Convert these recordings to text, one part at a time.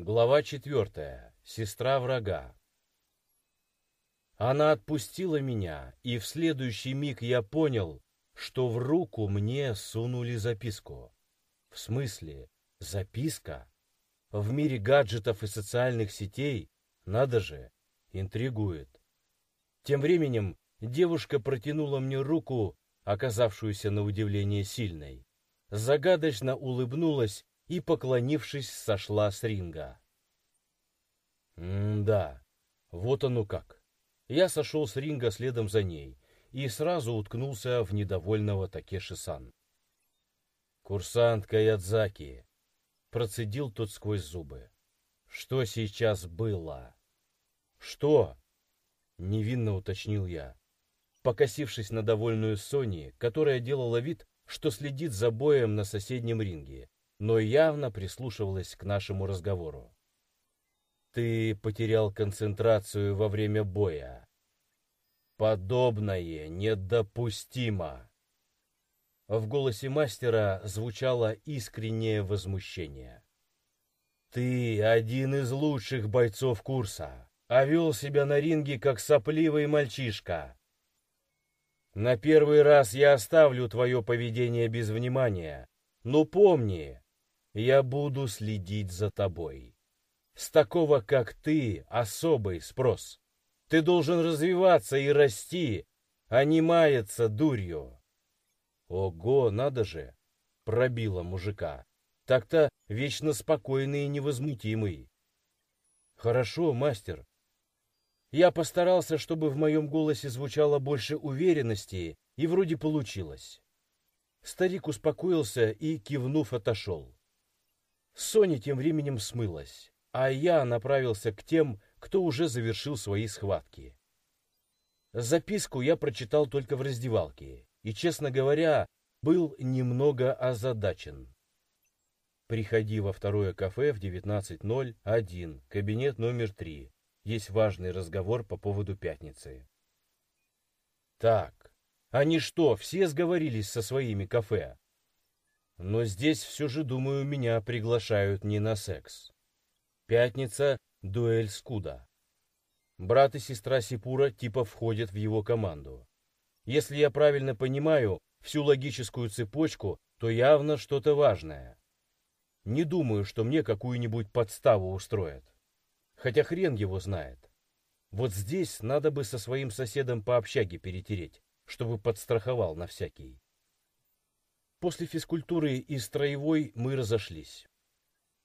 Глава четвертая. Сестра врага. Она отпустила меня, и в следующий миг я понял, что в руку мне сунули записку. В смысле, записка? В мире гаджетов и социальных сетей, надо же, интригует. Тем временем девушка протянула мне руку, оказавшуюся на удивление сильной, загадочно улыбнулась и, поклонившись, сошла с ринга. М-да, вот оно как. Я сошел с ринга следом за ней и сразу уткнулся в недовольного Такеши-сан. «Курсантка Ядзаки!» — процедил тот сквозь зубы. «Что сейчас было?» «Что?» — невинно уточнил я, покосившись на довольную Сони, которая делала вид, что следит за боем на соседнем ринге, но явно прислушивалась к нашему разговору. «Ты потерял концентрацию во время боя. Подобное недопустимо!» В голосе мастера звучало искреннее возмущение. «Ты один из лучших бойцов курса, а вел себя на ринге как сопливый мальчишка. На первый раз я оставлю твое поведение без внимания, но помни, я буду следить за тобой. С такого, как ты, особый спрос. Ты должен развиваться и расти, а не маяться дурью. Ого, надо же! Пробила мужика. Так-то вечно спокойный и невозмутимый. Хорошо, мастер. Я постарался, чтобы в моем голосе звучало больше уверенности, и вроде получилось. Старик успокоился и, кивнув, отошел. Соня тем временем смылась, а я направился к тем, кто уже завершил свои схватки. Записку я прочитал только в раздевалке, и, честно говоря, был немного озадачен. Приходи во второе кафе в 19.01, кабинет номер 3. Есть важный разговор по поводу пятницы. Так, они что, все сговорились со своими кафе? Но здесь все же, думаю, меня приглашают не на секс. Пятница — дуэль Скуда. Брат и сестра Сипура типа входят в его команду. Если я правильно понимаю всю логическую цепочку, то явно что-то важное. Не думаю, что мне какую-нибудь подставу устроят. Хотя хрен его знает. Вот здесь надо бы со своим соседом по общаге перетереть, чтобы подстраховал на всякий. После физкультуры и строевой мы разошлись.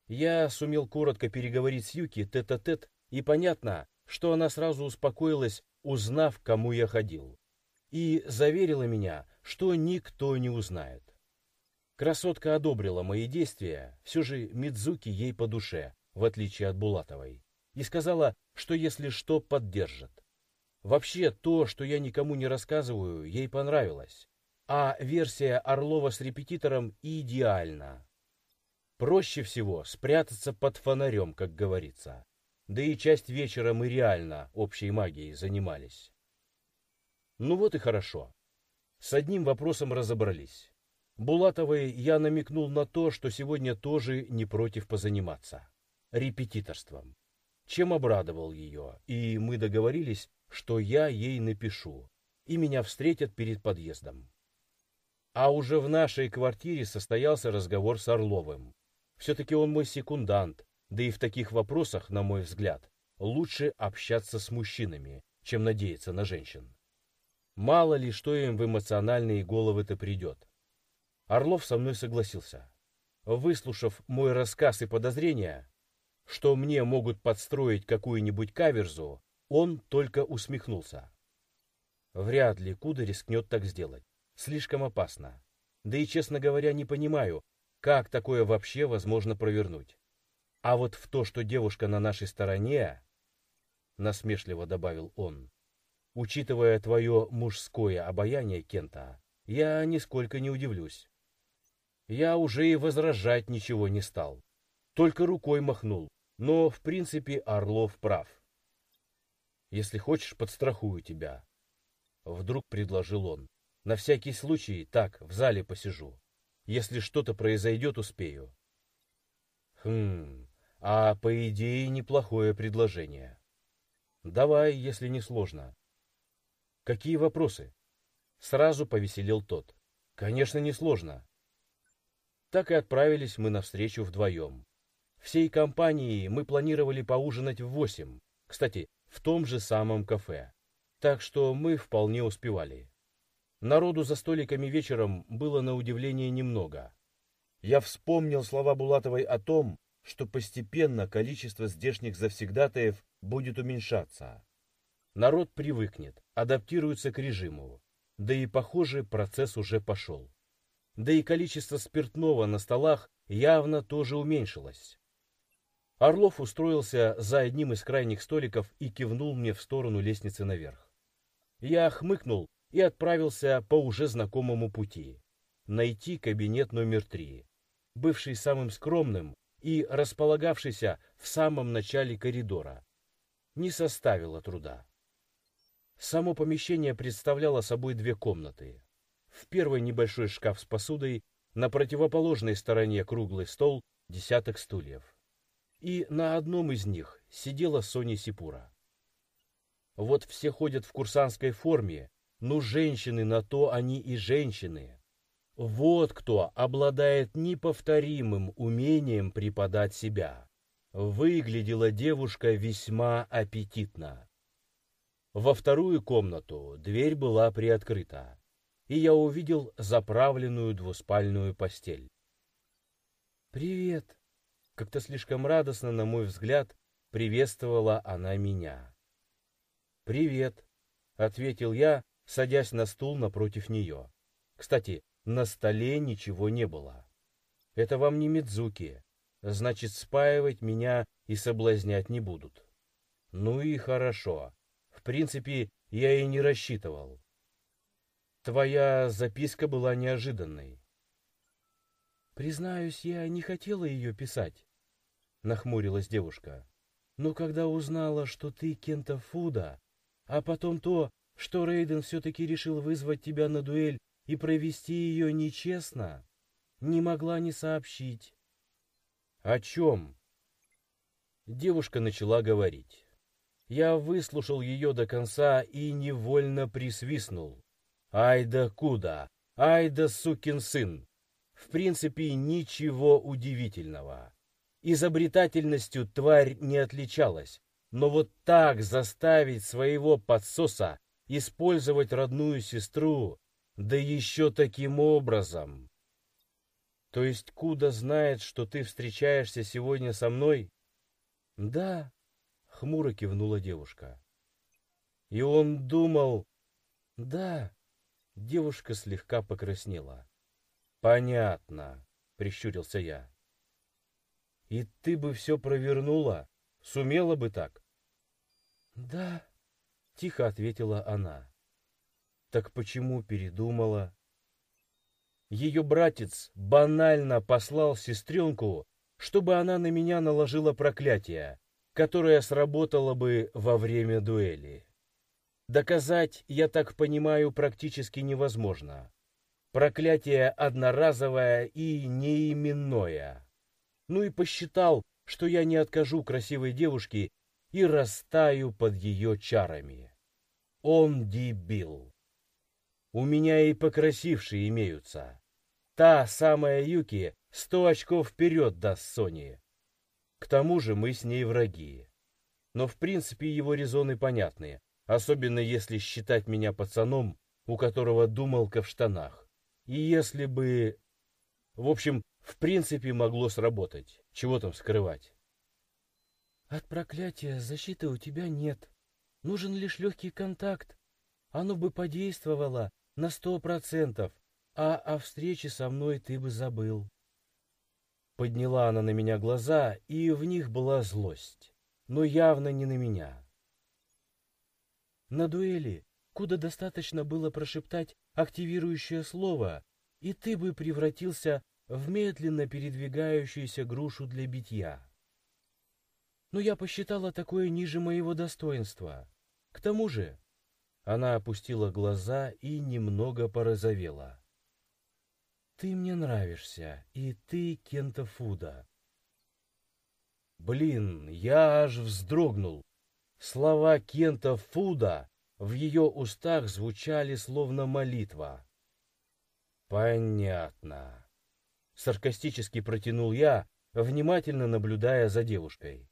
Я сумел коротко переговорить с Юки тет-а-тет, -тет, и понятно, что она сразу успокоилась, узнав, кому я ходил. И заверила меня, что никто не узнает. Красотка одобрила мои действия, все же Мидзуки ей по душе, в отличие от Булатовой, и сказала, что если что, поддержит. Вообще, то, что я никому не рассказываю, ей понравилось а версия Орлова с репетитором идеальна. Проще всего спрятаться под фонарем, как говорится. Да и часть вечера мы реально общей магией занимались. Ну вот и хорошо. С одним вопросом разобрались. Булатовой я намекнул на то, что сегодня тоже не против позаниматься. Репетиторством. Чем обрадовал ее, и мы договорились, что я ей напишу, и меня встретят перед подъездом. А уже в нашей квартире состоялся разговор с Орловым. Все-таки он мой секундант, да и в таких вопросах, на мой взгляд, лучше общаться с мужчинами, чем надеяться на женщин. Мало ли, что им в эмоциональные головы-то придет. Орлов со мной согласился. Выслушав мой рассказ и подозрения, что мне могут подстроить какую-нибудь каверзу, он только усмехнулся. Вряд ли Куда рискнет так сделать слишком опасно. Да и, честно говоря, не понимаю, как такое вообще возможно провернуть. А вот в то, что девушка на нашей стороне, насмешливо добавил он, учитывая твое мужское обаяние, Кента, я нисколько не удивлюсь. Я уже и возражать ничего не стал, только рукой махнул, но, в принципе, Орлов прав. Если хочешь, подстрахую тебя. Вдруг предложил он. На всякий случай так, в зале посижу. Если что-то произойдет, успею. Хм, а по идее неплохое предложение. Давай, если не сложно. Какие вопросы? Сразу повеселел тот. Конечно, не сложно. Так и отправились мы навстречу вдвоем. Всей компанией мы планировали поужинать в восемь. Кстати, в том же самом кафе. Так что мы вполне успевали. Народу за столиками вечером было на удивление немного. Я вспомнил слова Булатовой о том, что постепенно количество здешних завсегдатаев будет уменьшаться. Народ привыкнет, адаптируется к режиму. Да и, похоже, процесс уже пошел. Да и количество спиртного на столах явно тоже уменьшилось. Орлов устроился за одним из крайних столиков и кивнул мне в сторону лестницы наверх. Я хмыкнул и отправился по уже знакомому пути. Найти кабинет номер три, бывший самым скромным и располагавшийся в самом начале коридора. Не составило труда. Само помещение представляло собой две комнаты. В первой небольшой шкаф с посудой, на противоположной стороне круглый стол, десяток стульев. И на одном из них сидела Соня Сипура. Вот все ходят в курсантской форме, но женщины на то они и женщины. Вот кто обладает неповторимым умением преподать себя. Выглядела девушка весьма аппетитно. Во вторую комнату дверь была приоткрыта, и я увидел заправленную двуспальную постель. «Привет!» — как-то слишком радостно, на мой взгляд, приветствовала она меня. «Привет!» — ответил я, садясь на стул напротив нее. Кстати, на столе ничего не было. Это вам не Мидзуки. Значит, спаивать меня и соблазнять не будут. Ну и хорошо. В принципе, я и не рассчитывал. Твоя записка была неожиданной. Признаюсь, я не хотела ее писать, нахмурилась девушка. Но когда узнала, что ты Кента Фуда, а потом то, что Рейден все-таки решил вызвать тебя на дуэль и провести ее нечестно, не могла не сообщить. О чем? Девушка начала говорить. Я выслушал ее до конца и невольно присвистнул. Ай да куда! Ай да сукин сын! В принципе, ничего удивительного. Изобретательностью тварь не отличалась, но вот так заставить своего подсоса использовать родную сестру да еще таким образом. То есть Куда знает, что ты встречаешься сегодня со мной? Да, хмуро кивнула девушка. И он думал... Да, девушка слегка покраснела. Понятно, прищурился я. И ты бы все провернула? Сумела бы так? Да, тихо ответила она. Так почему передумала? Ее братец банально послал сестренку, чтобы она на меня наложила проклятие, которое сработало бы во время дуэли. Доказать, я так понимаю, практически невозможно. Проклятие одноразовое и неименное. Ну и посчитал, что я не откажу красивой девушке и растаю под ее чарами. Он дебил. У меня и покрасившие имеются. Та самая Юки сто очков вперед даст Сони. К тому же мы с ней враги. Но в принципе его резоны понятны, особенно если считать меня пацаном, у которого думалка в штанах. И если бы... В общем, в принципе могло сработать. Чего там скрывать? От проклятия защиты у тебя нет. Нужен лишь легкий контакт. Оно бы подействовало, на сто процентов, а о встрече со мной ты бы забыл. Подняла она на меня глаза, и в них была злость, но явно не на меня. На дуэли, куда достаточно было прошептать активирующее слово, и ты бы превратился в медленно передвигающуюся грушу для битья. Но я посчитала такое ниже моего достоинства. К тому же, она опустила глаза и немного порозовела. «Ты мне нравишься, и ты Кента Фуда». Блин, я аж вздрогнул. Слова Кента Фуда в ее устах звучали словно молитва. Понятно. Саркастически протянул я, внимательно наблюдая за девушкой.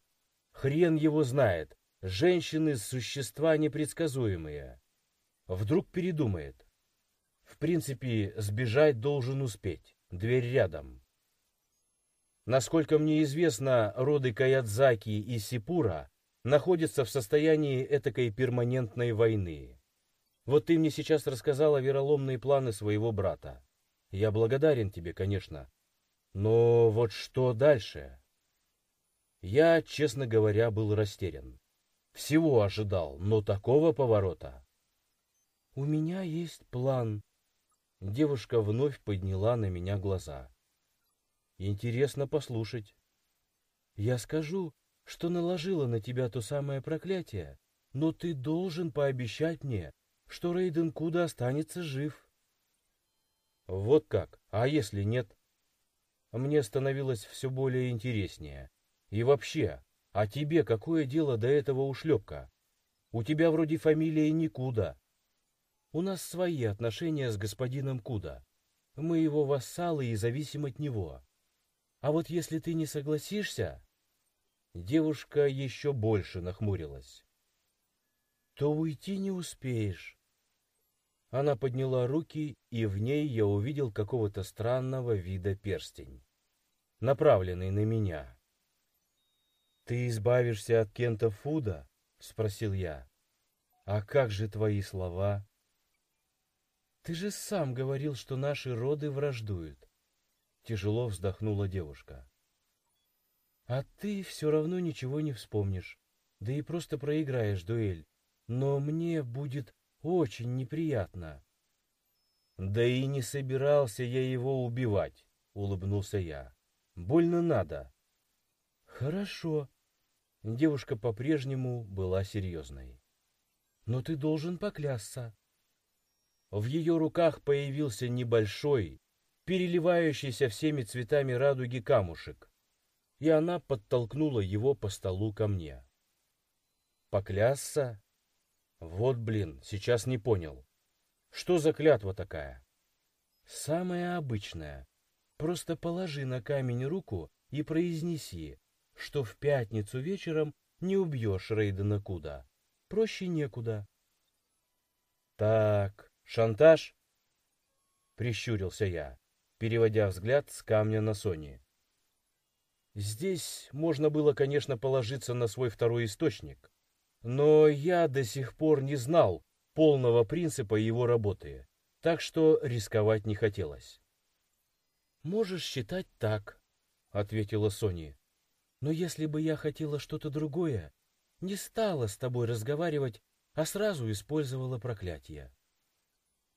Хрен его знает, женщины — существа непредсказуемые. Вдруг передумает. В принципе, сбежать должен успеть, дверь рядом. Насколько мне известно, роды Каядзаки и Сипура находятся в состоянии этакой перманентной войны. Вот ты мне сейчас рассказала вероломные планы своего брата. Я благодарен тебе, конечно. Но вот что дальше? Я, честно говоря, был растерян. Всего ожидал, но такого поворота. У меня есть план. Девушка вновь подняла на меня глаза. Интересно послушать. Я скажу, что наложила на тебя то самое проклятие, но ты должен пообещать мне, что Рейден Куда останется жив. Вот как? А если нет? Мне становилось все более интереснее. И вообще, а тебе какое дело до этого ушлепка? У тебя вроде фамилия Никуда. У нас свои отношения с господином Куда. Мы его вассалы и зависим от него. А вот если ты не согласишься, Девушка еще больше нахмурилась. «То уйти не успеешь». Она подняла руки, и в ней я увидел какого-то странного вида перстень, направленный на меня. «Ты избавишься от Кента Фуда?» — спросил я. «А как же твои слова?» «Ты же сам говорил, что наши роды враждуют», — тяжело вздохнула девушка. А ты все равно ничего не вспомнишь, да и просто проиграешь дуэль. Но мне будет очень неприятно. Да и не собирался я его убивать, улыбнулся я. Больно надо. Хорошо. Девушка по-прежнему была серьезной. Но ты должен поклясться. В ее руках появился небольшой, переливающийся всеми цветами радуги камушек и она подтолкнула его по столу ко мне. Поклясться? Вот, блин, сейчас не понял. Что за клятва такая? Самая обычная. Просто положи на камень руку и произнеси, что в пятницу вечером не убьешь Рейдена Куда. Проще некуда. Так, шантаж? Прищурился я, переводя взгляд с камня на Сони. Здесь можно было, конечно, положиться на свой второй источник, но я до сих пор не знал полного принципа его работы, так что рисковать не хотелось. «Можешь считать так», — ответила Сони. «Но если бы я хотела что-то другое, не стала с тобой разговаривать, а сразу использовала проклятие».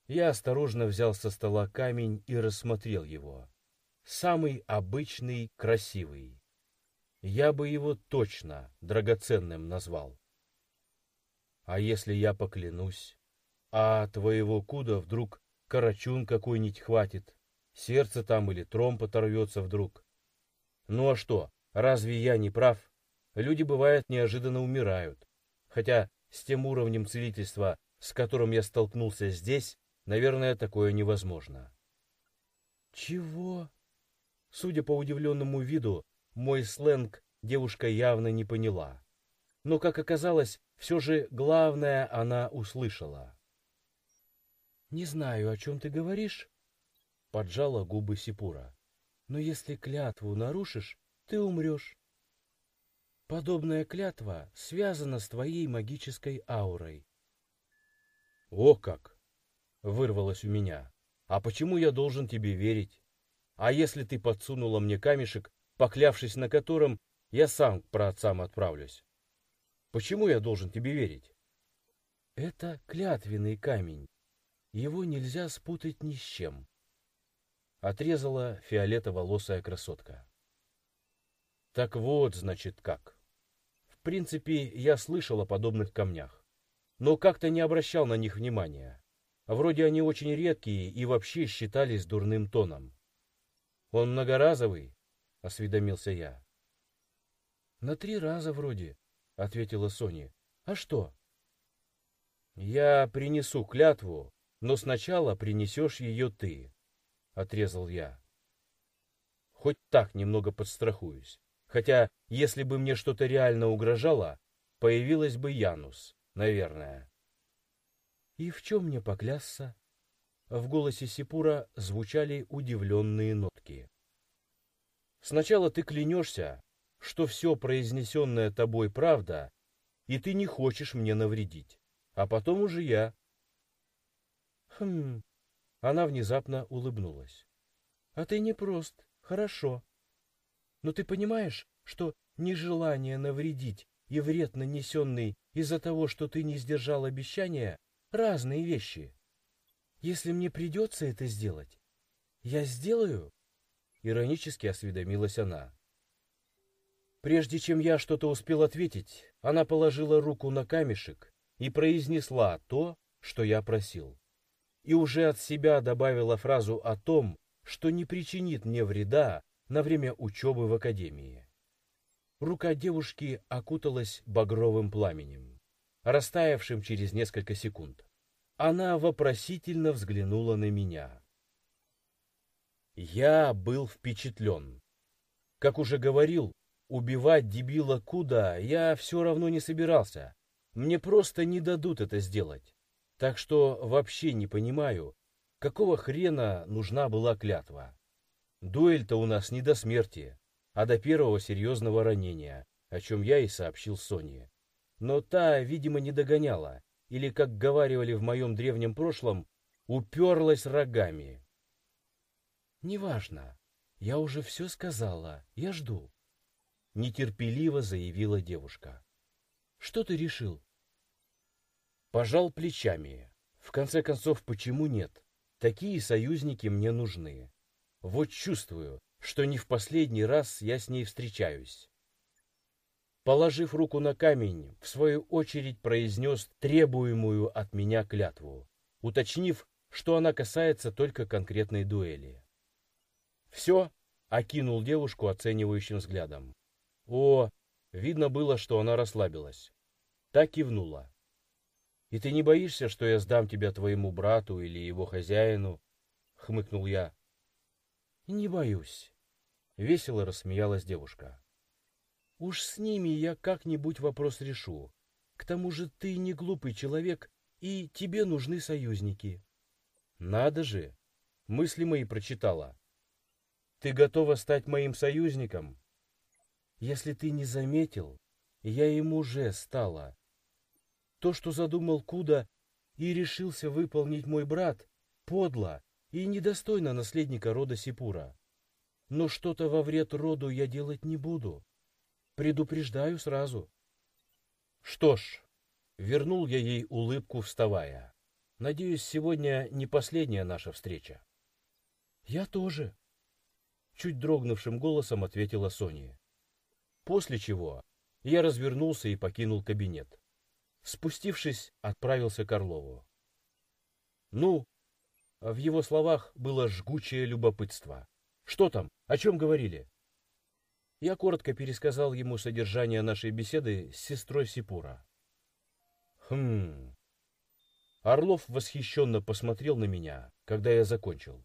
Я осторожно взял со стола камень и рассмотрел его самый обычный, красивый. Я бы его точно драгоценным назвал. А если я поклянусь, а твоего куда вдруг карачун какой-нибудь хватит, сердце там или тромб оторвется вдруг? Ну а что, разве я не прав? Люди, бывает, неожиданно умирают. Хотя с тем уровнем целительства, с которым я столкнулся здесь, наверное, такое невозможно. Чего? Судя по удивленному виду, мой сленг девушка явно не поняла. Но, как оказалось, все же главное она услышала. «Не знаю, о чем ты говоришь», — поджала губы Сипура. «Но если клятву нарушишь, ты умрешь. Подобная клятва связана с твоей магической аурой». «О как!» — вырвалось у меня. «А почему я должен тебе верить?» А если ты подсунула мне камешек, поклявшись на котором я сам к праотцам отправлюсь? Почему я должен тебе верить? Это клятвенный камень. Его нельзя спутать ни с чем. Отрезала фиолетово-волосая красотка. Так вот, значит, как. В принципе, я слышал о подобных камнях, но как-то не обращал на них внимания. Вроде они очень редкие и вообще считались дурным тоном. Он многоразовый? Осведомился я. На три раза вроде, ответила Соня. А что? Я принесу клятву, но сначала принесешь ее ты, отрезал я. Хоть так немного подстрахуюсь. Хотя, если бы мне что-то реально угрожало, появилась бы Янус, наверное. И в чем мне поклясться? В голосе Сипура звучали удивленные нотки. Сначала ты клянешься, что все произнесенное тобой правда, и ты не хочешь мне навредить, а потом уже я. Хм, она внезапно улыбнулась. А ты не прост, хорошо. Но ты понимаешь, что нежелание навредить и вред, нанесенный из-за того, что ты не сдержал обещания, разные вещи. Если мне придется это сделать, я сделаю, иронически осведомилась она. Прежде чем я что-то успел ответить, она положила руку на камешек и произнесла то, что я просил. И уже от себя добавила фразу о том, что не причинит мне вреда на время учебы в академии. Рука девушки окуталась багровым пламенем, растаявшим через несколько секунд. Она вопросительно взглянула на меня. Я был впечатлен. Как уже говорил, убивать дебила Куда я все равно не собирался. Мне просто не дадут это сделать. Так что вообще не понимаю, какого хрена нужна была клятва. Дуэль-то у нас не до смерти, а до первого серьезного ранения, о чем я и сообщил Соне. Но та, видимо, не догоняла или, как говаривали в моем древнем прошлом, уперлась рогами. «Неважно, я уже все сказала, я жду», — нетерпеливо заявила девушка. «Что ты решил?» Пожал плечами. В конце концов, почему нет? Такие союзники мне нужны. Вот чувствую, что не в последний раз я с ней встречаюсь. Положив руку на камень, в свою очередь произнес требуемую от меня клятву, уточнив, что она касается только конкретной дуэли. «Все?» — окинул девушку оценивающим взглядом. «О!» — видно было, что она расслабилась. Так кивнула. «И ты не боишься, что я сдам тебя твоему брату или его хозяину?» — хмыкнул я. «Не боюсь», — весело рассмеялась девушка. Уж с ними я как-нибудь вопрос решу. К тому же ты не глупый человек, и тебе нужны союзники. Надо же, мысли мои прочитала. Ты готова стать моим союзником? Если ты не заметил, я им уже стала. То, что задумал Куда и решился выполнить мой брат, подло и недостойно наследника рода Сипура. Но что-то во вред роду я делать не буду. Предупреждаю сразу. Что ж, вернул я ей улыбку, вставая. Надеюсь, сегодня не последняя наша встреча. Я тоже. Чуть дрогнувшим голосом ответила Соня. После чего я развернулся и покинул кабинет. Спустившись, отправился к Орлову. Ну, в его словах было жгучее любопытство. Что там? О чем говорили? Я коротко пересказал ему содержание нашей беседы с сестрой Сипура. Хм. Орлов восхищенно посмотрел на меня, когда я закончил.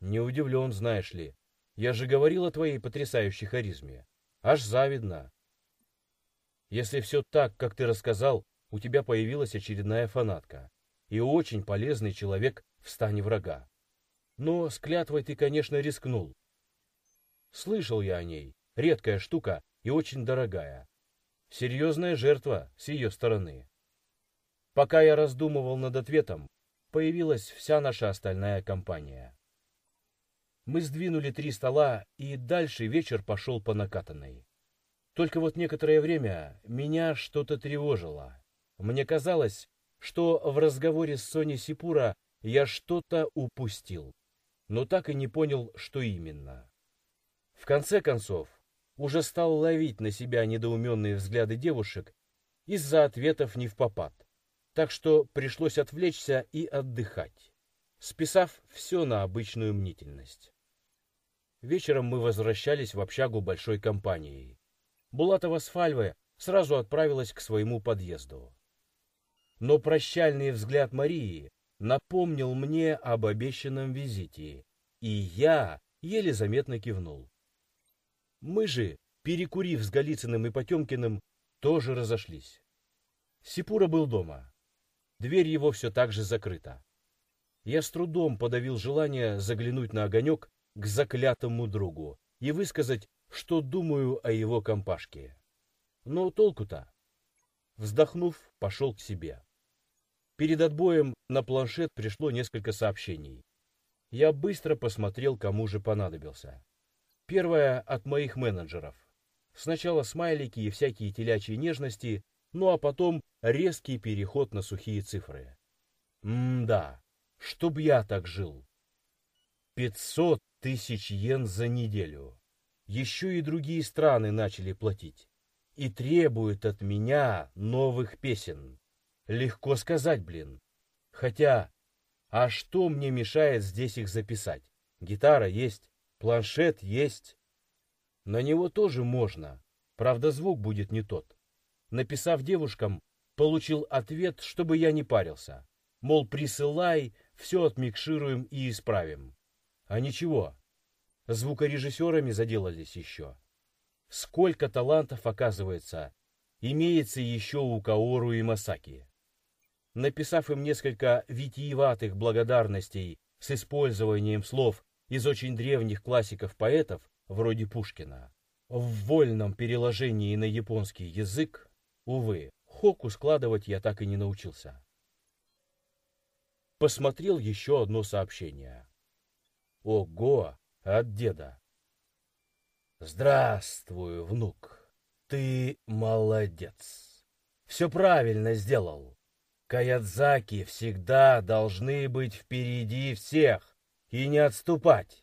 Не удивлен, знаешь ли. Я же говорил о твоей потрясающей харизме. Аж завидно. Если все так, как ты рассказал, у тебя появилась очередная фанатка. И очень полезный человек в стане врага. Но с клятвой ты, конечно, рискнул. Слышал я о ней. Редкая штука и очень дорогая. Серьезная жертва с ее стороны. Пока я раздумывал над ответом, появилась вся наша остальная компания. Мы сдвинули три стола, и дальше вечер пошел по накатанной. Только вот некоторое время меня что-то тревожило. Мне казалось, что в разговоре с Соней Сипура я что-то упустил, но так и не понял, что именно. В конце концов, уже стал ловить на себя недоуменные взгляды девушек из-за ответов не в попад. Так что пришлось отвлечься и отдыхать, списав все на обычную мнительность. Вечером мы возвращались в общагу большой компанией. Булатова с Фальвы сразу отправилась к своему подъезду. Но прощальный взгляд Марии напомнил мне об обещанном визите, и я еле заметно кивнул. Мы же, перекурив с Голицыным и Потемкиным, тоже разошлись. Сипура был дома. Дверь его все так же закрыта. Я с трудом подавил желание заглянуть на огонек к заклятому другу и высказать, что думаю о его компашке. Но толку-то? Вздохнув, пошел к себе. Перед отбоем на планшет пришло несколько сообщений. Я быстро посмотрел, кому же понадобился. Первое от моих менеджеров. Сначала смайлики и всякие телячьи нежности, ну а потом резкий переход на сухие цифры. М-да, чтоб я так жил. Пятьсот тысяч йен за неделю. Еще и другие страны начали платить. И требуют от меня новых песен. Легко сказать, блин. Хотя, а что мне мешает здесь их записать? Гитара есть, планшет есть. На него тоже можно, правда звук будет не тот. Написав девушкам, получил ответ, чтобы я не парился. Мол, присылай, все отмикшируем и исправим. А ничего, звукорежиссерами заделались еще. Сколько талантов, оказывается, имеется еще у Каору и Масаки написав им несколько витиеватых благодарностей с использованием слов из очень древних классиков-поэтов, вроде Пушкина. В вольном переложении на японский язык, увы, хоку складывать я так и не научился. Посмотрел еще одно сообщение. Ого, от деда. Здравствуй, внук. Ты молодец. Все правильно сделал. Каядзаки всегда должны быть впереди всех и не отступать.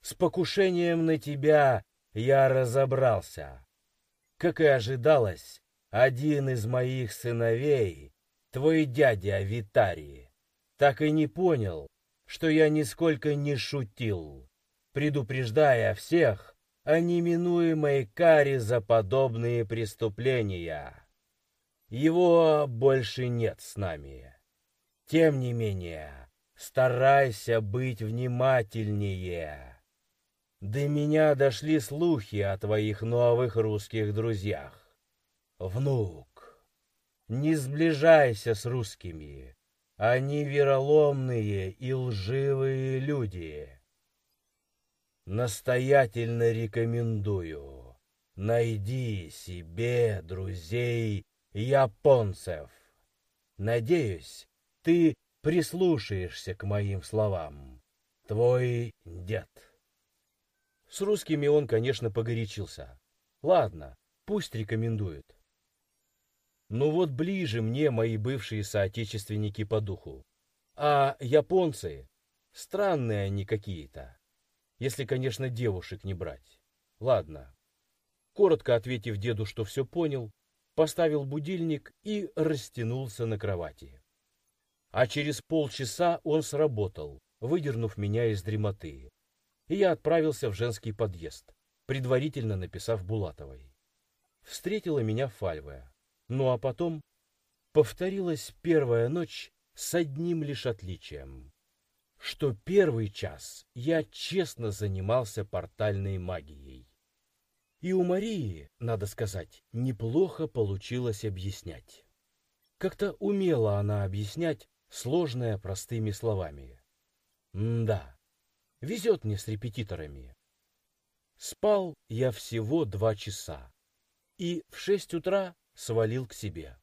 С покушением на тебя я разобрался. Как и ожидалось, один из моих сыновей, твой дядя Витарий, так и не понял, что я нисколько не шутил, предупреждая всех о неминуемой каре за подобные преступления. Его больше нет с нами. Тем не менее, старайся быть внимательнее. До меня дошли слухи о твоих новых русских друзьях. Внук, не сближайся с русскими. Они вероломные и лживые люди. Настоятельно рекомендую. Найди себе друзей японцев. Надеюсь, ты прислушаешься к моим словам. Твой дед. С русскими он, конечно, погорячился. Ладно, пусть рекомендует. Но вот ближе мне мои бывшие соотечественники по духу. А японцы, странные они какие-то. Если, конечно, девушек не брать. Ладно. Коротко ответив деду, что все понял, поставил будильник и растянулся на кровати. А через полчаса он сработал, выдернув меня из дремоты. И я отправился в женский подъезд, предварительно написав Булатовой. Встретила меня Фальвая. Ну а потом повторилась первая ночь с одним лишь отличием. Что первый час я честно занимался портальной магией. И у Марии, надо сказать, неплохо получилось объяснять. Как-то умела она объяснять сложное простыми словами. М-да, везет мне с репетиторами. Спал я всего два часа и в шесть утра свалил к себе.